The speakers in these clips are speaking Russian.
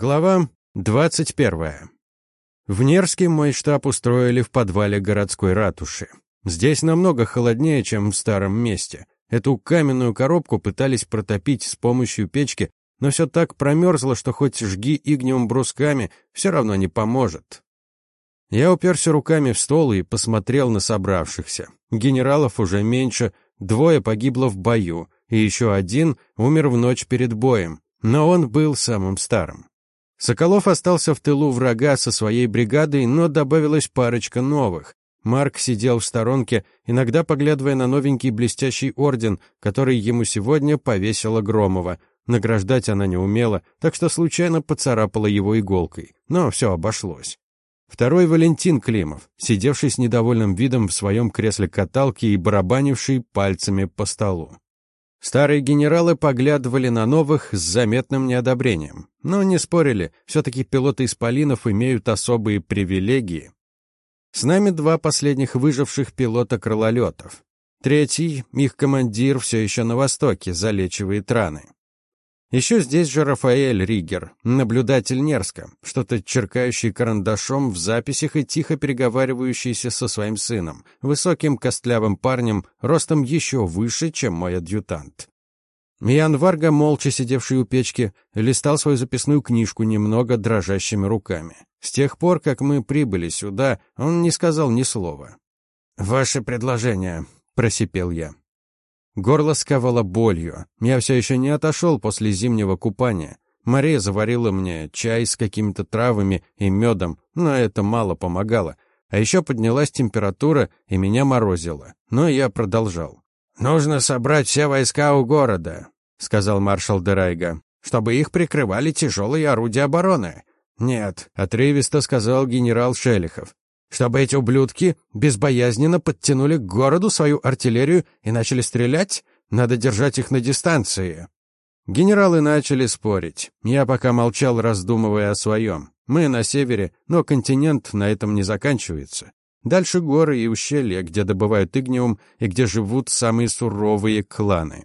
Глава 21. В Нерске мой штаб устроили в подвале городской ратуши. Здесь намного холоднее, чем в старом месте. Эту каменную коробку пытались протопить с помощью печки, но все так промерзло, что хоть жги игниум брусками, все равно не поможет. Я уперся руками в стол и посмотрел на собравшихся. Генералов уже меньше, двое погибло в бою, и еще один умер в ночь перед боем, но он был самым старым. Соколов остался в тылу врага со своей бригадой, но добавилась парочка новых. Марк сидел в сторонке, иногда поглядывая на новенький блестящий орден, который ему сегодня повесила Громова. Награждать она не умела, так что случайно поцарапала его иголкой. Но все обошлось. Второй Валентин Климов, сидевший с недовольным видом в своем кресле каталки и барабанивший пальцами по столу. Старые генералы поглядывали на новых с заметным неодобрением, но не спорили, все-таки пилоты исполинов имеют особые привилегии. С нами два последних выживших пилота крылолетов. Третий, их командир, все еще на востоке, залечивает раны. Еще здесь же Рафаэль Ригер, наблюдатель Нерска, что-то черкающий карандашом в записях и тихо переговаривающийся со своим сыном, высоким костлявым парнем, ростом еще выше, чем мой адъютант. Ян Варга, молча сидевший у печки, листал свою записную книжку немного дрожащими руками. С тех пор, как мы прибыли сюда, он не сказал ни слова. «Ваше предложение», — просипел я. Горло сковало болью. Я все еще не отошел после зимнего купания. Мария заварила мне чай с какими-то травами и медом, но это мало помогало. А еще поднялась температура, и меня морозило. Но я продолжал. «Нужно собрать все войска у города», — сказал маршал Дерайга, «чтобы их прикрывали тяжелые орудия обороны». «Нет», — отрывисто сказал генерал Шелихов чтобы эти ублюдки безбоязненно подтянули к городу свою артиллерию и начали стрелять? Надо держать их на дистанции. Генералы начали спорить. Я пока молчал, раздумывая о своем. Мы на севере, но континент на этом не заканчивается. Дальше горы и ущелья, где добывают игниум и где живут самые суровые кланы.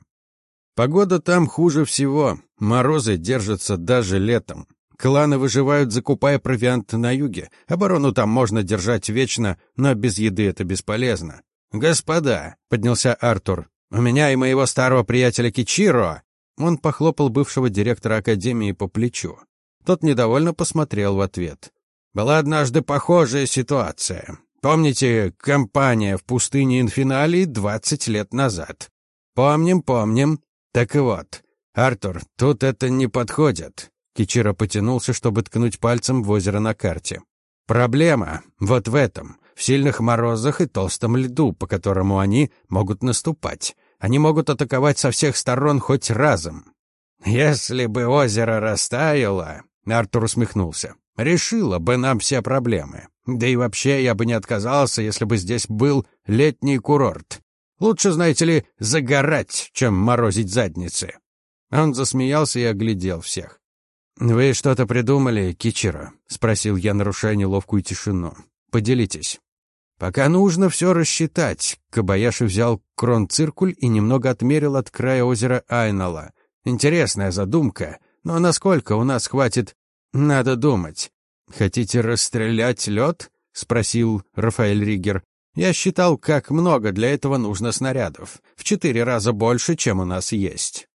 Погода там хуже всего. Морозы держатся даже летом. Кланы выживают, закупая провиант на юге. Оборону там можно держать вечно, но без еды это бесполезно. «Господа», — поднялся Артур, — «у меня и моего старого приятеля Кичиро». Он похлопал бывшего директора Академии по плечу. Тот недовольно посмотрел в ответ. «Была однажды похожая ситуация. Помните, кампания в пустыне Инфиналии двадцать лет назад? Помним, помним. Так вот, Артур, тут это не подходит. Кичиро потянулся, чтобы ткнуть пальцем в озеро на карте. «Проблема вот в этом, в сильных морозах и толстом льду, по которому они могут наступать. Они могут атаковать со всех сторон хоть разом». «Если бы озеро растаяло...» — Артур усмехнулся. «Решило бы нам все проблемы. Да и вообще я бы не отказался, если бы здесь был летний курорт. Лучше, знаете ли, загорать, чем морозить задницы». Он засмеялся и оглядел всех. «Вы что-то придумали, Кичера?» — спросил я, нарушая неловкую тишину. «Поделитесь». «Пока нужно все рассчитать». Кабаяши взял крон-циркуль и немного отмерил от края озера Айнала. «Интересная задумка, но насколько у нас хватит? Надо думать». «Хотите расстрелять лед?» — спросил Рафаэль Ригер. «Я считал, как много для этого нужно снарядов. В четыре раза больше, чем у нас есть».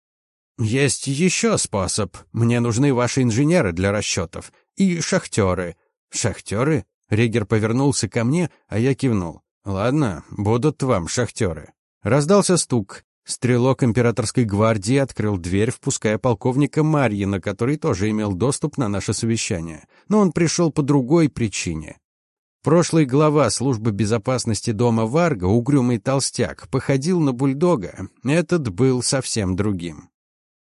«Есть еще способ. Мне нужны ваши инженеры для расчетов. И шахтеры». «Шахтеры?» Ригер повернулся ко мне, а я кивнул. «Ладно, будут вам шахтеры». Раздался стук. Стрелок императорской гвардии открыл дверь, впуская полковника Марьина, который тоже имел доступ на наше совещание. Но он пришел по другой причине. Прошлый глава службы безопасности дома Варга, угрюмый толстяк, походил на бульдога. Этот был совсем другим.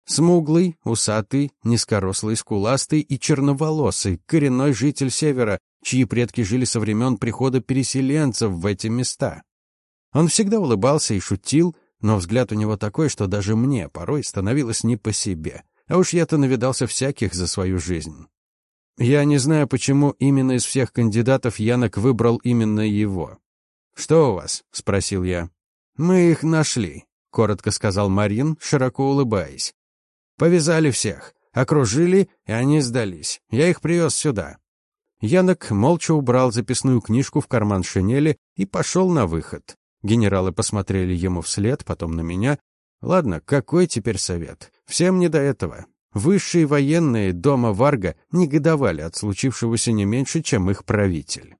Смуглый, усатый, низкорослый, скуластый и черноволосый, коренной житель Севера, чьи предки жили со времен прихода переселенцев в эти места. Он всегда улыбался и шутил, но взгляд у него такой, что даже мне порой становилось не по себе. А уж я-то навидался всяких за свою жизнь. Я не знаю, почему именно из всех кандидатов Янок выбрал именно его. «Что у вас?» — спросил я. «Мы их нашли», — коротко сказал Марин, широко улыбаясь. Повязали всех. Окружили, и они сдались. Я их привез сюда». Янок молча убрал записную книжку в карман шинели и пошел на выход. Генералы посмотрели ему вслед, потом на меня. Ладно, какой теперь совет? Всем не до этого. Высшие военные дома Варга негодовали от случившегося не меньше, чем их правитель.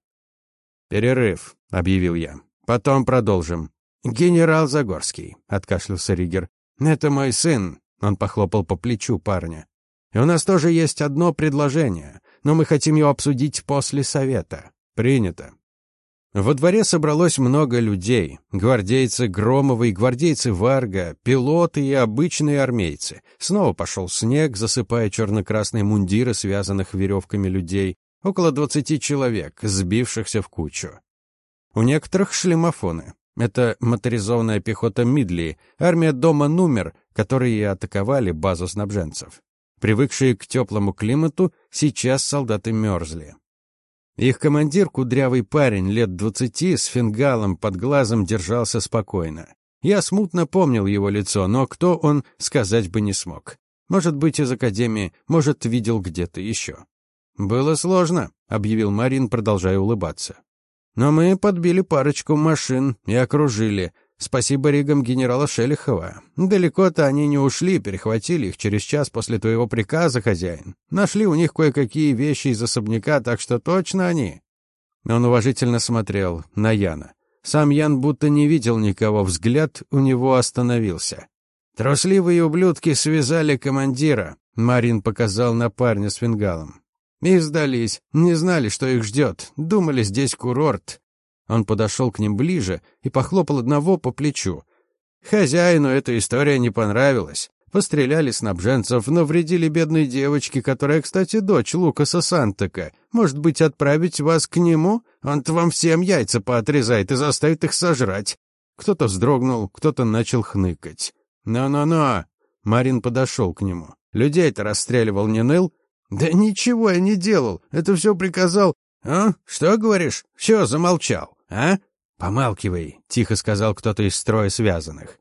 «Перерыв», — объявил я. «Потом продолжим». «Генерал Загорский», — откашлялся Ригер. «Это мой сын», — он похлопал по плечу парня. «И у нас тоже есть одно предложение, но мы хотим его обсудить после совета». «Принято», во дворе собралось много людей. Гвардейцы Громовой, гвардейцы Варга, пилоты и обычные армейцы. Снова пошел снег, засыпая черно-красные мундиры, связанных веревками людей. Около двадцати человек, сбившихся в кучу. У некоторых шлемофоны. Это моторизованная пехота Мидли, армия дома Нумер, которые атаковали базу снабженцев. Привыкшие к теплому климату, сейчас солдаты мерзли. Их командир, кудрявый парень лет двадцати, с фингалом под глазом держался спокойно. Я смутно помнил его лицо, но кто он, сказать бы не смог. Может быть, из академии, может, видел где-то еще. «Было сложно», — объявил Марин, продолжая улыбаться. «Но мы подбили парочку машин и окружили. Спасибо ригам генерала Шелихова. Далеко-то они не ушли, перехватили их через час после твоего приказа, хозяин. Нашли у них кое-какие вещи из особняка, так что точно они. Он уважительно смотрел на Яна. Сам Ян будто не видел никого, взгляд у него остановился. Трусливые ублюдки связали командира. Марин показал на парня с фингалом. И сдались, не знали, что их ждет. Думали, здесь курорт. Он подошел к ним ближе и похлопал одного по плечу. Хозяину эта история не понравилась. Постреляли снабженцев, но вредили бедной девочке, которая, кстати, дочь Лукаса Сантака. Может быть, отправить вас к нему? Он-то вам всем яйца поотрезает и заставит их сожрать. Кто-то вздрогнул, кто-то начал хныкать. «Но-но-но!» Марин подошел к нему. «Людей-то расстреливал не ныл?» «Да ничего я не делал. Это все приказал...» «А? Что говоришь? Все, замолчал а?» «Помалкивай», — тихо сказал кто-то из строя связанных.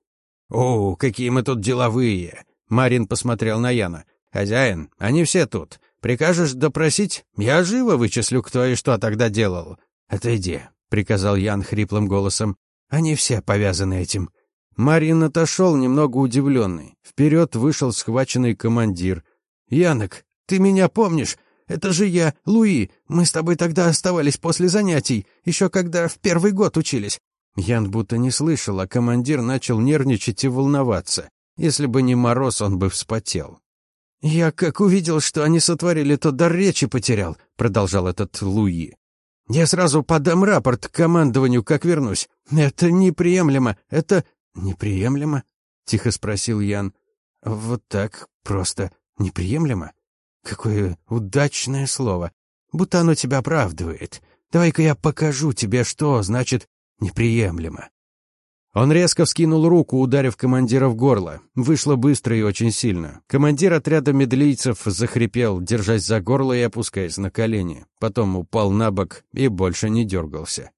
«О, какие мы тут деловые!» Марин посмотрел на Яна. «Хозяин, они все тут. Прикажешь допросить? Я живо вычислю, кто и что тогда делал». «Отойди», — приказал Ян хриплым голосом. «Они все повязаны этим». Марин отошел, немного удивленный. Вперед вышел схваченный командир. «Янок, ты меня помнишь? Это же я, Луи. Мы с тобой тогда оставались после занятий, еще когда в первый год учились». Ян будто не слышал, а командир начал нервничать и волноваться. Если бы не мороз, он бы вспотел. «Я как увидел, что они сотворили, то дар речи потерял», — продолжал этот Луи. «Я сразу подам рапорт командованию, как вернусь. Это неприемлемо, это...» «Неприемлемо?» — тихо спросил Ян. «Вот так просто неприемлемо?» Какое удачное слово. Будто оно тебя оправдывает. Давай-ка я покажу тебе, что значит неприемлемо. Он резко вскинул руку, ударив командира в горло. Вышло быстро и очень сильно. Командир отряда медлийцев захрипел, держась за горло и опускаясь на колени. Потом упал на бок и больше не дергался.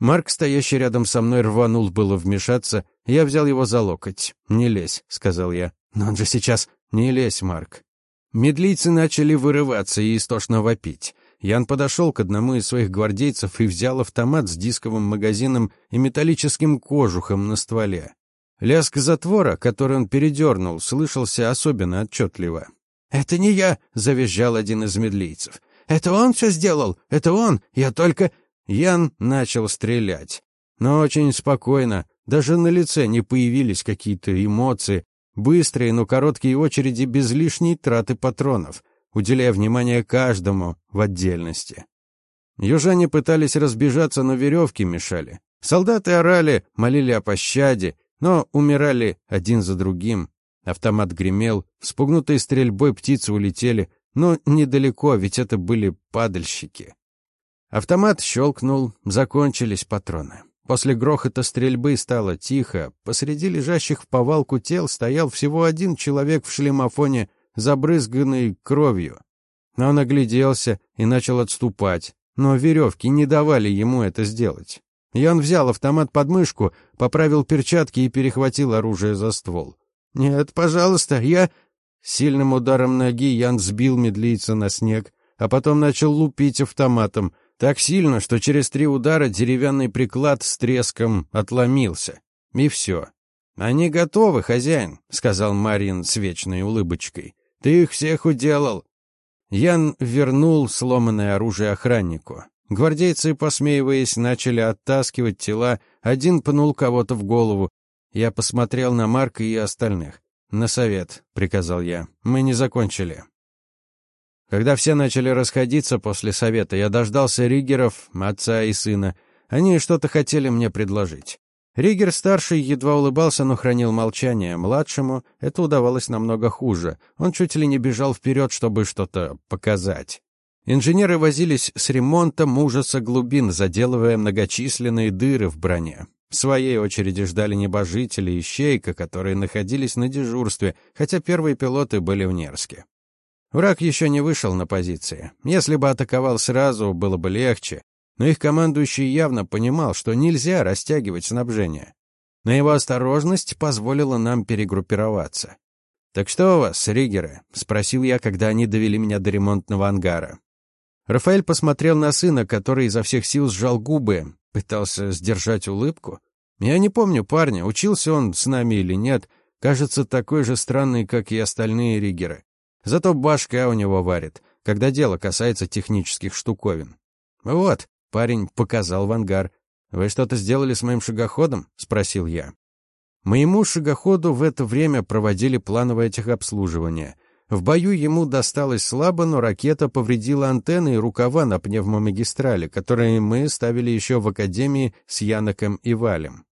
Марк, стоящий рядом со мной, рванул было вмешаться. Я взял его за локоть. «Не лезь», — сказал я. «Но он же сейчас...» «Не лезь, Марк. Медлийцы начали вырываться и истошно вопить. Ян подошел к одному из своих гвардейцев и взял автомат с дисковым магазином и металлическим кожухом на стволе. Лязг затвора, который он передернул, слышался особенно отчетливо. «Это не я!» — завизжал один из медлийцев. «Это он все сделал! Это он! Я только...» Ян начал стрелять. Но очень спокойно, даже на лице не появились какие-то эмоции, Быстрые, но короткие очереди без лишней траты патронов, уделяя внимание каждому в отдельности. Южане пытались разбежаться, но веревки мешали. Солдаты орали, молили о пощаде, но умирали один за другим. Автомат гремел, спугнутые стрельбой птицы улетели, но недалеко, ведь это были падальщики. Автомат щелкнул, закончились патроны. После грохота стрельбы стало тихо. Посреди лежащих в повалку тел стоял всего один человек в шлемофоне, забрызганный кровью. Он огляделся и начал отступать, но веревки не давали ему это сделать. Ян взял автомат под мышку, поправил перчатки и перехватил оружие за ствол. «Нет, пожалуйста, я...» Сильным ударом ноги Ян сбил медлийца на снег, а потом начал лупить автоматом, так сильно, что через три удара деревянный приклад с треском отломился. И все. «Они готовы, хозяин», — сказал Марин с вечной улыбочкой. «Ты их всех уделал». Ян вернул сломанное оружие охраннику. Гвардейцы, посмеиваясь, начали оттаскивать тела, один пнул кого-то в голову. Я посмотрел на Марка и остальных. «На совет», — приказал я. «Мы не закончили». Когда все начали расходиться после совета, я дождался Ригеров, отца и сына. Они что-то хотели мне предложить. Ригер-старший едва улыбался, но хранил молчание. Младшему это удавалось намного хуже. Он чуть ли не бежал вперед, чтобы что-то показать. Инженеры возились с ремонтом ужаса глубин, заделывая многочисленные дыры в броне. В своей очереди ждали небожители и щейка, которые находились на дежурстве, хотя первые пилоты были в Нерске. Враг еще не вышел на позиции. Если бы атаковал сразу, было бы легче. Но их командующий явно понимал, что нельзя растягивать снабжение. Но его осторожность позволила нам перегруппироваться. «Так что у вас, Ригеры?» — спросил я, когда они довели меня до ремонтного ангара. Рафаэль посмотрел на сына, который изо всех сил сжал губы, пытался сдержать улыбку. Я не помню парня, учился он с нами или нет. Кажется, такой же странный, как и остальные ригеры. Зато башка у него варит, когда дело касается технических штуковин. «Вот», — парень показал в ангар. «Вы что-то сделали с моим шагоходом?» — спросил я. Моему шагоходу в это время проводили плановое техобслуживание. В бою ему досталось слабо, но ракета повредила антенны и рукава на пневмомагистрали, которые мы ставили еще в академии с Яноком и Валем.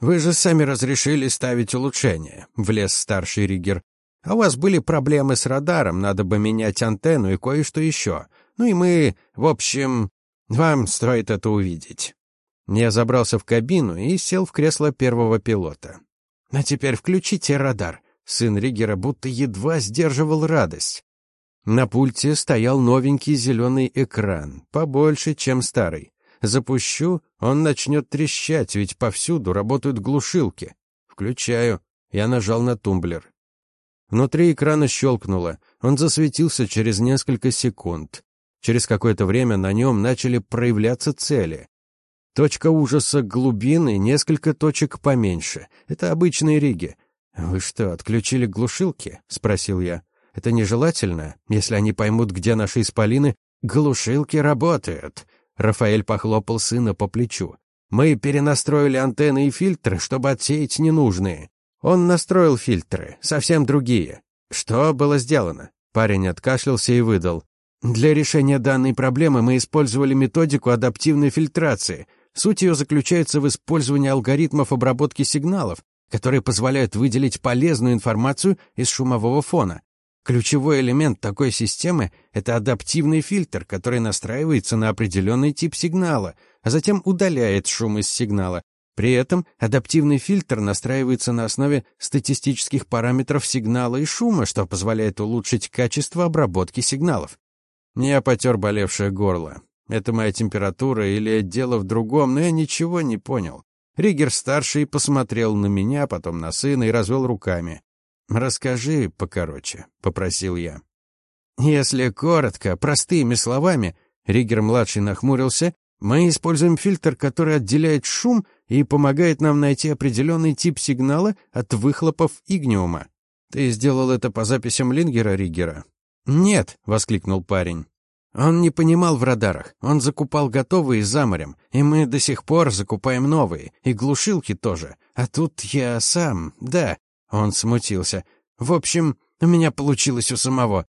«Вы же сами разрешили ставить улучшения», — влез старший Ригер. А у вас были проблемы с радаром, надо бы менять антенну и кое-что еще. Ну и мы, в общем, вам стоит это увидеть». Я забрался в кабину и сел в кресло первого пилота. «А теперь включите радар». Сын Ригера будто едва сдерживал радость. На пульте стоял новенький зеленый экран, побольше, чем старый. Запущу, он начнет трещать, ведь повсюду работают глушилки. Включаю. Я нажал на тумблер. Внутри экрана щелкнуло. Он засветился через несколько секунд. Через какое-то время на нем начали проявляться цели. Точка ужаса глубины, несколько точек поменьше. Это обычные риги. «Вы что, отключили глушилки?» — спросил я. «Это нежелательно, если они поймут, где наши исполины. Глушилки работают!» Рафаэль похлопал сына по плечу. «Мы перенастроили антенны и фильтры, чтобы отсеять ненужные. Он настроил фильтры, совсем другие. Что было сделано? Парень откашлялся и выдал. Для решения данной проблемы мы использовали методику адаптивной фильтрации. Суть ее заключается в использовании алгоритмов обработки сигналов, которые позволяют выделить полезную информацию из шумового фона. Ключевой элемент такой системы — это адаптивный фильтр, который настраивается на определенный тип сигнала, а затем удаляет шум из сигнала, при этом адаптивный фильтр настраивается на основе статистических параметров сигнала и шума, что позволяет улучшить качество обработки сигналов. Я потер болевшее горло. Это моя температура или дело в другом, но я ничего не понял. Ригер-старший посмотрел на меня, потом на сына и развел руками. «Расскажи покороче», — попросил я. «Если коротко, простыми словами», — Ригер-младший нахмурился, «мы используем фильтр, который отделяет шум и помогает нам найти определенный тип сигнала от выхлопов игниума. Ты сделал это по записям Лингера Ригера? Нет, воскликнул парень. Он не понимал в радарах. Он закупал готовые за морем, и мы до сих пор закупаем новые, и глушилки тоже. А тут я сам, да. Он смутился. В общем, у меня получилось у самого.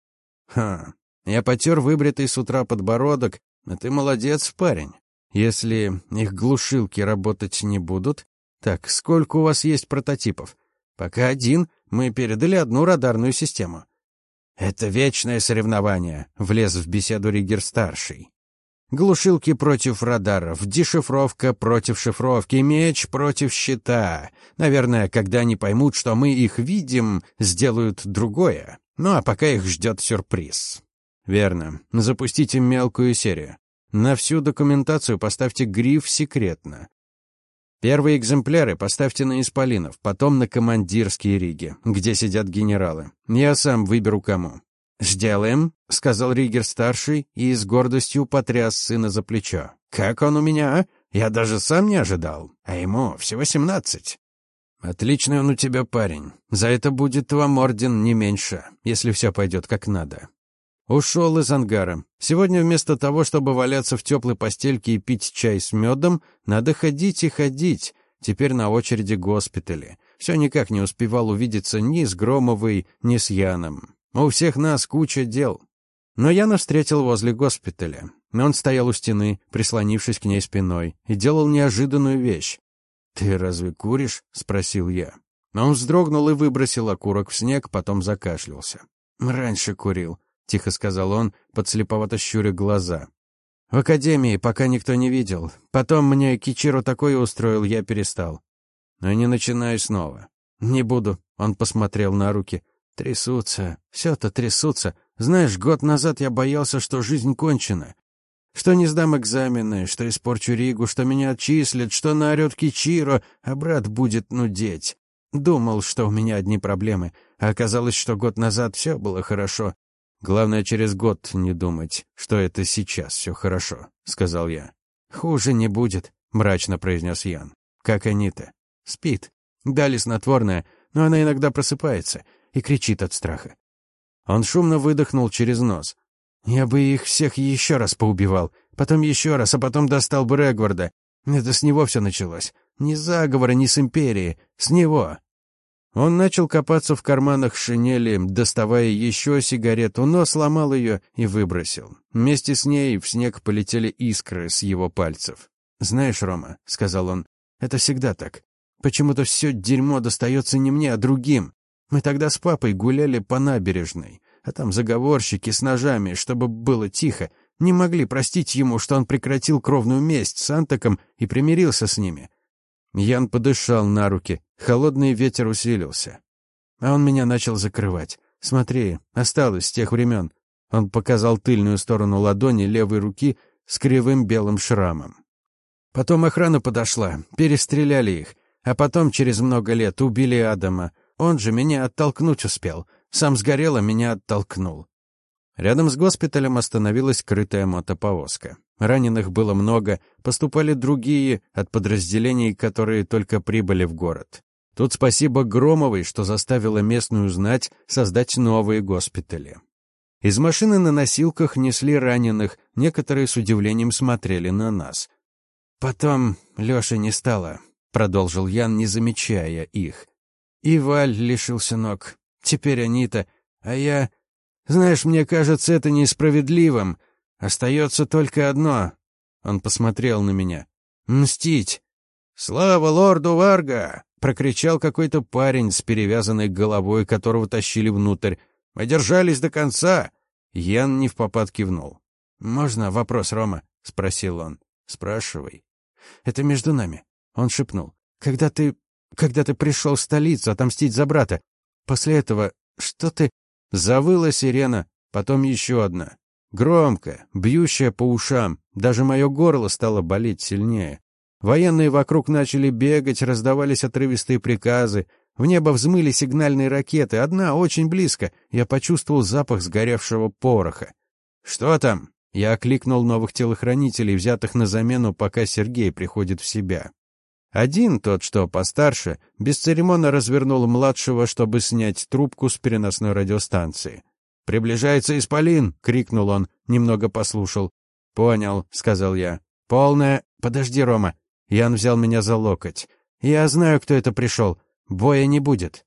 Ха. Я потер выбритый с утра подбородок. А ты молодец, парень. Если их глушилки работать не будут... Так, сколько у вас есть прототипов? Пока один. Мы передали одну радарную систему. Это вечное соревнование, влез в беседу Ригер-старший. Глушилки против радаров, дешифровка против шифровки, меч против щита. Наверное, когда они поймут, что мы их видим, сделают другое. Ну а пока их ждет сюрприз. Верно. Запустите мелкую серию. На всю документацию поставьте гриф «Секретно». Первые экземпляры поставьте на исполинов, потом на командирские риги, где сидят генералы. Я сам выберу кому. «Сделаем», — сказал Ригер-старший и с гордостью потряс сына за плечо. «Как он у меня, а? Я даже сам не ожидал. А ему всего семнадцать». «Отличный он у тебя парень. За это будет вам орден не меньше, если все пойдет как надо». Ушел из ангара. Сегодня вместо того, чтобы валяться в теплой постельке и пить чай с медом, надо ходить и ходить. Теперь на очереди госпитали. Все никак не успевал увидеться ни с Громовой, ни с Яном. У всех нас куча дел. Но Яна встретил возле госпиталя. Он стоял у стены, прислонившись к ней спиной, и делал неожиданную вещь. «Ты разве куришь?» — спросил я. Он вздрогнул и выбросил окурок в снег, потом закашлялся. «Раньше курил», — тихо сказал он, подслеповато щуря глаза. «В академии пока никто не видел. Потом мне Кичиру такое устроил, я перестал». «Но не начинай снова». «Не буду», — он посмотрел на руки. «Трясутся. Все-то трясутся. Знаешь, год назад я боялся, что жизнь кончена. Что не сдам экзамены, что испорчу Ригу, что меня отчислят, что наорет Кичиро, а брат будет нудеть. Думал, что у меня одни проблемы, а оказалось, что год назад все было хорошо. Главное, через год не думать, что это сейчас все хорошо, сказал я. Хуже не будет, мрачно произнес Ян. Как Анита. Спит. Дали снотворное, но она иногда просыпается и кричит от страха. Он шумно выдохнул через нос. Я бы их всех еще раз поубивал, потом еще раз, а потом достал бы Регварда. Это с него все началось. Ни заговора, ни с империи. С него. Он начал копаться в карманах шинели, доставая еще сигарету, но сломал ее и выбросил. Вместе с ней в снег полетели искры с его пальцев. «Знаешь, Рома», — сказал он, — «это всегда так. Почему-то все дерьмо достается не мне, а другим. Мы тогда с папой гуляли по набережной, а там заговорщики с ножами, чтобы было тихо, не могли простить ему, что он прекратил кровную месть с Антаком и примирился с ними. Ян подышал на руки, холодный ветер усилился. А он меня начал закрывать. Смотри, осталось с тех времен. Он показал тыльную сторону ладони левой руки с кривым белым шрамом. Потом охрана подошла, перестреляли их, а потом через много лет убили Адама. Он же меня оттолкнуть успел. Сам сгорел, а меня оттолкнул. Рядом с госпиталем остановилась крытая мотоповозка. Раненых было много, поступали другие от подразделений, которые только прибыли в город. Тут спасибо Громовой, что заставила местную знать создать новые госпитали. Из машины на носилках несли раненых, некоторые с удивлением смотрели на нас. «Потом Лёши не стало», — продолжил Ян, не замечая их. «И Валь лишился ног. Теперь Анита. А я... Знаешь, мне кажется это несправедливым. Остается только одно. Он посмотрел на меня. Мстить. «Слава лорду Варга!» — прокричал какой-то парень с перевязанной головой, которого тащили внутрь. «Мы держались до конца!» Ян не в попад кивнул. «Можно вопрос, Рома?» — спросил он. «Спрашивай». «Это между нами», — он шепнул. «Когда ты... когда ты пришел в столицу отомстить за брата, после этого что ты...» Завыла сирена, потом еще одна. Громко, бьющая по ушам. Даже мое горло стало болеть сильнее. Военные вокруг начали бегать, раздавались отрывистые приказы. В небо взмыли сигнальные ракеты. Одна очень близко. Я почувствовал запах сгоревшего пороха. «Что там?» Я окликнул новых телохранителей, взятых на замену, пока Сергей приходит в себя. Один, тот, что постарше, бесцеремонно развернул младшего, чтобы снять трубку с переносной радиостанции. «Приближается Исполин!» — крикнул он, немного послушал. «Понял», — сказал я. «Полная...» «Подожди, Рома». Ян взял меня за локоть. «Я знаю, кто это пришел. Боя не будет».